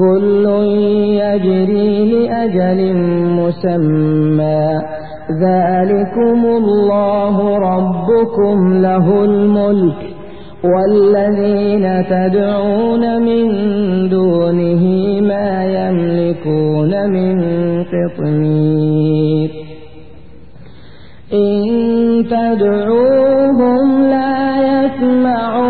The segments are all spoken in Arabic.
كل يجري لأجل مسمى. ذلكم الله ربكم له الملك. والذين تدعون من دونه ما يملكون من قطمير إن تدعوهم لا يسمعوا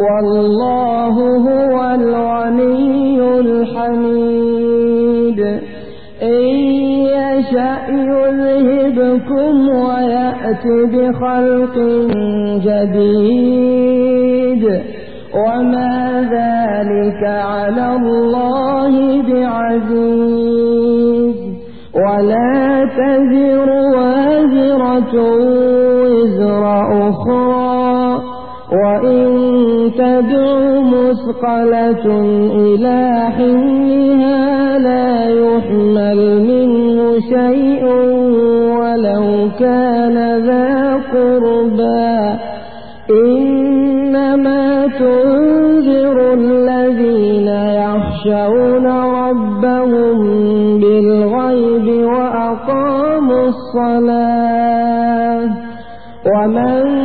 والله هو الغني الحميد. إن يشأ يذهبكم ويأتي بخلق جديد. وما ذلك على الله بعزيز. ولا تزر وازرة تدع مثقلة إلى حملها لا يحمل منه شيء ولو كان ذا قربى. إنما تنذر الذين يخشون ربهم بالغيب وأقاموا الصلاة. ومن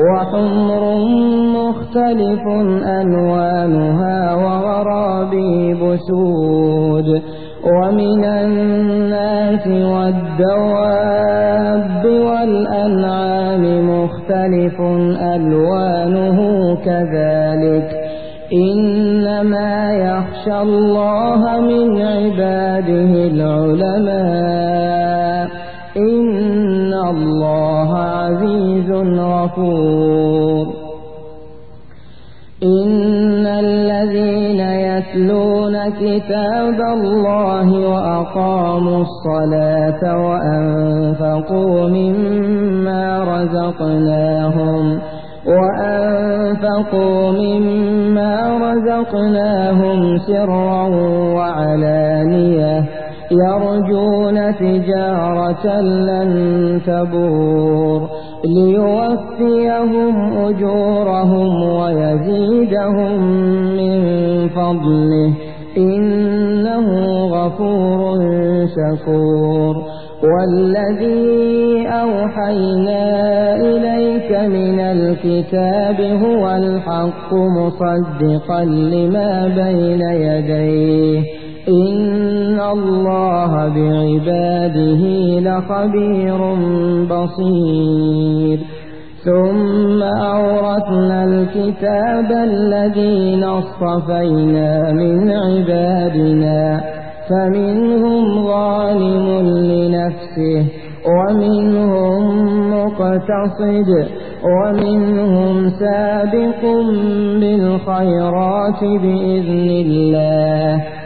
وحمر مختلف ألوانها وغرابيب سود ومن الناس والدواب والأنعام مختلف ألوانه كذلك إنما يخشى الله من عباده العلماء الله عزيز غفور إن الذين يتلون كتاب الله وأقاموا الصلاة وأنفقوا مما رزقناهم وأنفقوا مما رزقناهم سرا وعلانية يرجون تجارة لن تبور ليوفيهم أجورهم ويزيدهم من فضله. إنه غفور شكور. والذي أوحينا إليك من الكتاب هو الحق مصدقا لما بين يديه. إن الله بعباده لخبير بصير. ثم أورثنا الكتاب الذين اصطفينا من عبادنا فمنهم ظالم لنفسه ومنهم مقتصد ومنهم سابق بالخيرات بإذن الله.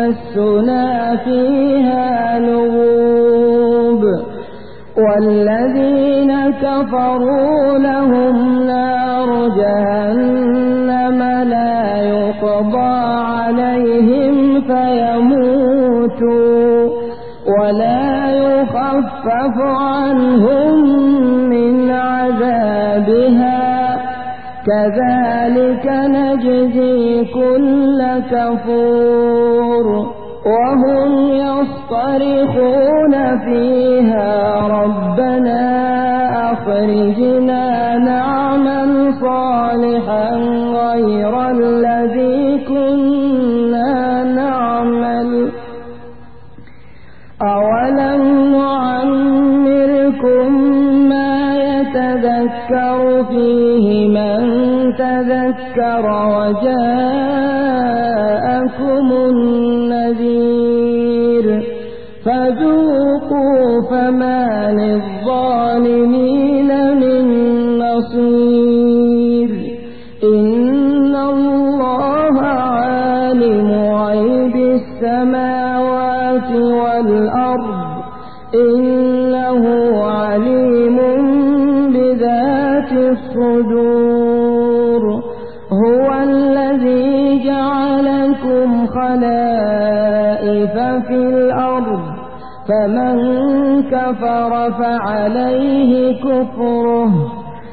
فيها لغوب. والذين كفروا لهم نار جهنم لا يقضى عليهم فيموتوا ولا يخفف عنهم من عذابها. كذلك نجزي كل كفور. وهم يصطرخون فيها ربنا أخرجنا نعمل صالحا غيب السماوات والأرض إنه عليم بذات الصدور هو الذي جعلكم خلائف في الأرض فمن كفر فعليه كفره